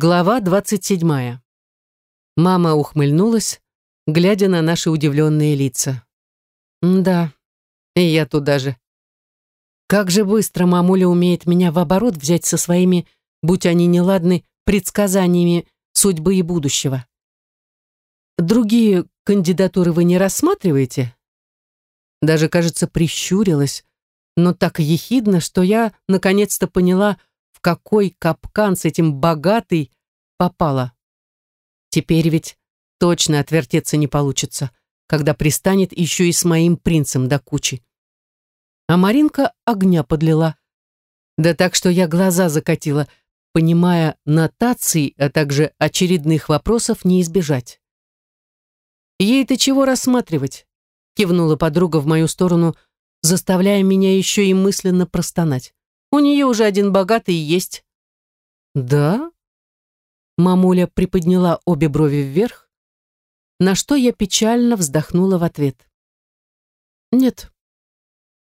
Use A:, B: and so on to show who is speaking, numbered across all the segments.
A: Глава двадцать седьмая. Мама ухмыльнулась, глядя на наши удивленные лица. Да, и я туда же. Как же быстро мамуля умеет меня в оборот взять со своими, будь они неладны, предсказаниями судьбы и будущего. Другие кандидатуры вы не рассматриваете? Даже, кажется, прищурилась, но так ехидно, что я наконец-то поняла, в какой капкан с этим богатый попала. Теперь ведь точно отвертеться не получится, когда пристанет еще и с моим принцем до кучи. А Маринка огня подлила. Да так, что я глаза закатила, понимая, нотаций, а также очередных вопросов не избежать. «Ей-то чего рассматривать?» кивнула подруга в мою сторону, заставляя меня еще и мысленно простонать. «У нее уже один богатый есть». «Да?» Мамуля приподняла обе брови вверх, на что я печально вздохнула в ответ. «Нет»,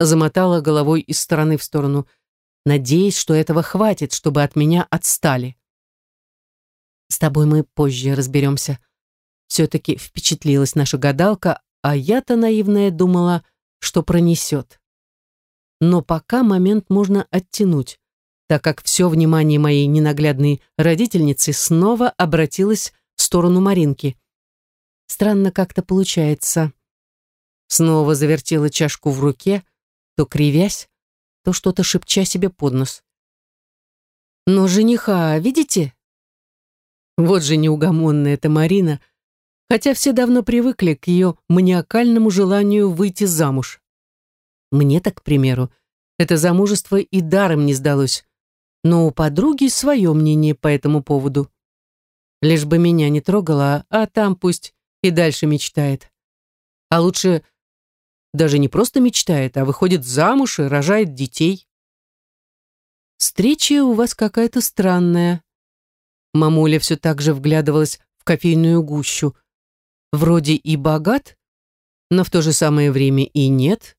A: замотала головой из стороны в сторону, надеясь, что этого хватит, чтобы от меня отстали. «С тобой мы позже разберемся», все-таки впечатлилась наша гадалка, а я-то наивная думала, что пронесет. Но пока момент можно оттянуть, так как все внимание моей ненаглядной родительницы снова обратилось в сторону Маринки. Странно как-то получается. Снова завертела чашку в руке, то кривясь, то что-то шепча себе под нос. «Но жениха, видите?» Вот же неугомонная эта Марина — хотя все давно привыкли к ее маниакальному желанию выйти замуж. Мне так, к примеру, это замужество и даром не сдалось, но у подруги свое мнение по этому поводу. Лишь бы меня не трогала, а там пусть и дальше мечтает. А лучше даже не просто мечтает, а выходит замуж и рожает детей. Встреча у вас какая-то странная. Мамуля все так же вглядывалась в кофейную гущу вроде и богат, но в то же самое время и нет,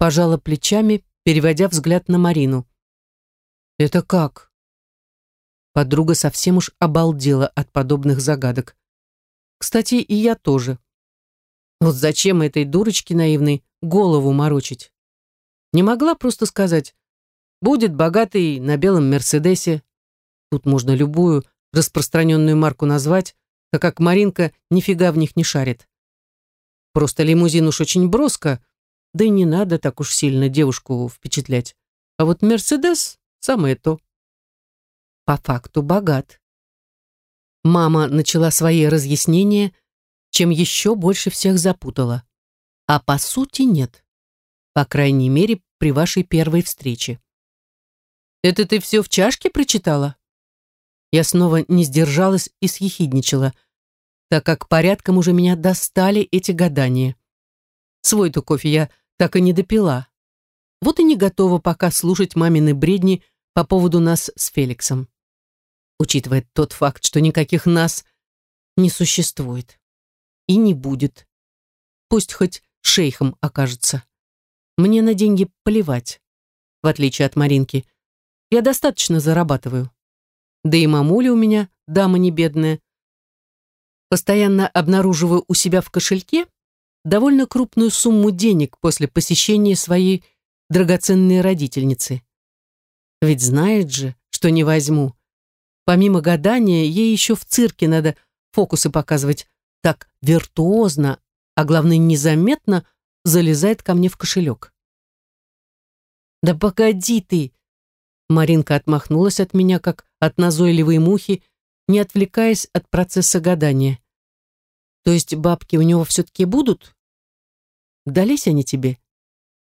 A: пожала плечами, переводя взгляд на Марину. «Это как?» Подруга совсем уж обалдела от подобных загадок. Кстати, и я тоже. Вот зачем этой дурочке наивной голову морочить? Не могла просто сказать, будет богатый на белом Мерседесе. Тут можно любую распространенную марку назвать, так как Маринка нифига в них не шарит. Просто лимузин уж очень броско, да и не надо так уж сильно девушку впечатлять. А вот Мерседес — самое то. По факту богат. Мама начала свои разъяснения, чем еще больше всех запутала. А по сути нет. По крайней мере, при вашей первой встрече. «Это ты все в чашке прочитала?» Я снова не сдержалась и съехидничала, так как порядком уже меня достали эти гадания. Свой-то кофе я так и не допила. Вот и не готова пока слушать мамины бредни по поводу нас с Феликсом. Учитывая тот факт, что никаких нас не существует. И не будет. Пусть хоть шейхом окажется. Мне на деньги плевать, в отличие от Маринки. Я достаточно зарабатываю. Да и мамуля у меня дама не бедная. Постоянно обнаруживаю у себя в кошельке довольно крупную сумму денег после посещения своей драгоценной родительницы. Ведь знает же, что не возьму. Помимо гадания, ей еще в цирке надо фокусы показывать так виртуозно, а главное незаметно залезает ко мне в кошелек. «Да погоди ты!» Маринка отмахнулась от меня, как от назойливой мухи, не отвлекаясь от процесса гадания. То есть бабки у него все-таки будут? Дались они тебе?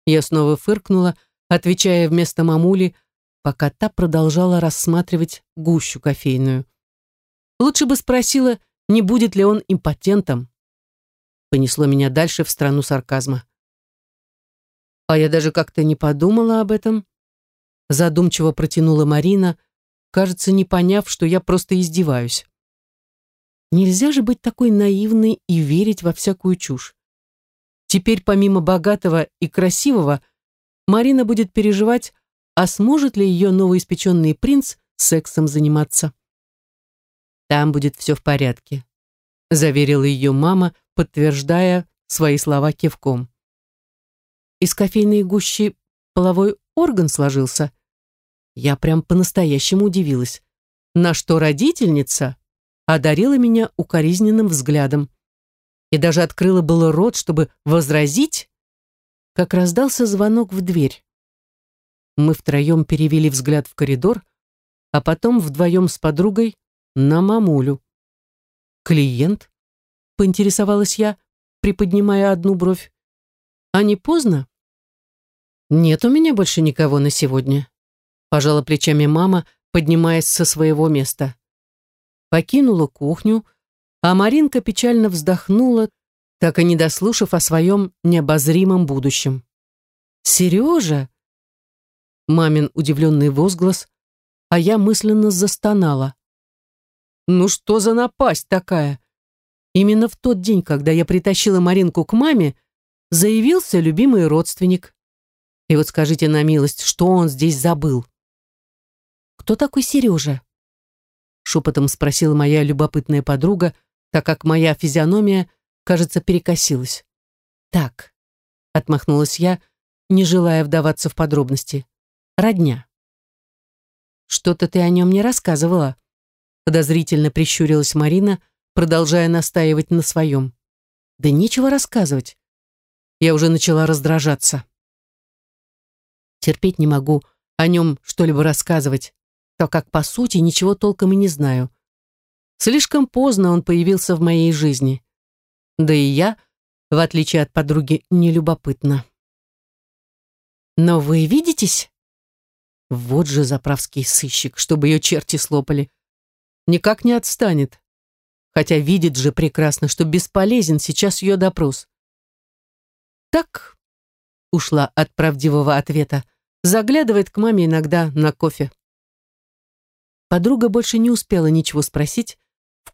A: Я снова фыркнула, отвечая вместо мамули, пока та продолжала рассматривать гущу кофейную. Лучше бы спросила, не будет ли он импотентом. Понесло меня дальше в страну сарказма. А я даже как-то не подумала об этом. Задумчиво протянула Марина, кажется, не поняв, что я просто издеваюсь. Нельзя же быть такой наивной и верить во всякую чушь. Теперь помимо богатого и красивого, Марина будет переживать, а сможет ли ее новоиспеченный принц сексом заниматься. Там будет все в порядке, заверила ее мама, подтверждая свои слова кивком. Из кофейной гущи половой орган сложился. Я прям по-настоящему удивилась, на что родительница одарила меня укоризненным взглядом и даже открыла было рот, чтобы возразить, как раздался звонок в дверь. Мы втроем перевели взгляд в коридор, а потом вдвоем с подругой на мамулю. «Клиент?» — поинтересовалась я, приподнимая одну бровь. «А не поздно?» «Нет у меня больше никого на сегодня», — пожала плечами мама, поднимаясь со своего места. Покинула кухню, а Маринка печально вздохнула, так и не дослушав о своем необозримом будущем. «Сережа!» Мамин удивленный возглас, а я мысленно застонала. «Ну что за напасть такая?» Именно в тот день, когда я притащила Маринку к маме, заявился любимый родственник. И вот скажите на милость, что он здесь забыл? «Кто такой Сережа?» Шепотом спросила моя любопытная подруга, так как моя физиономия, кажется, перекосилась. «Так», — отмахнулась я, не желая вдаваться в подробности родня. «Что-то ты о нем не рассказывала», подозрительно прищурилась Марина, продолжая настаивать на своем. «Да нечего рассказывать. Я уже начала раздражаться. Терпеть не могу о нем что-либо рассказывать, так как, по сути, ничего толком и не знаю. Слишком поздно он появился в моей жизни. Да и я, в отличие от подруги, не любопытна. «Но вы видитесь?» Вот же заправский сыщик, чтобы ее черти слопали. Никак не отстанет. Хотя видит же прекрасно, что бесполезен сейчас ее допрос. Так, ушла от правдивого ответа, заглядывает к маме иногда на кофе. Подруга больше не успела ничего спросить.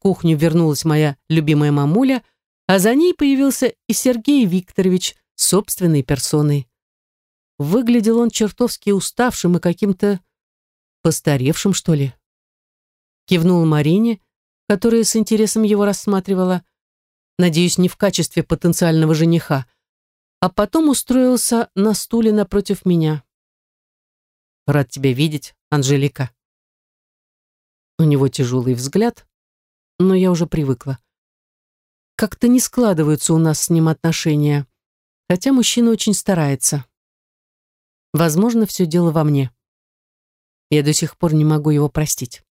A: Кухню вернулась моя любимая мамуля, а за ней появился и Сергей Викторович собственной персоной. Выглядел он чертовски уставшим и каким-то постаревшим, что ли. Кивнул Марине, которая с интересом его рассматривала, надеюсь, не в качестве потенциального жениха, а потом устроился на стуле напротив меня. «Рад тебя видеть, Анжелика». У него тяжелый взгляд, но я уже привыкла. Как-то не складываются у нас с ним отношения, хотя мужчина очень старается. Возможно, все дело во мне. Я до сих пор не могу его простить.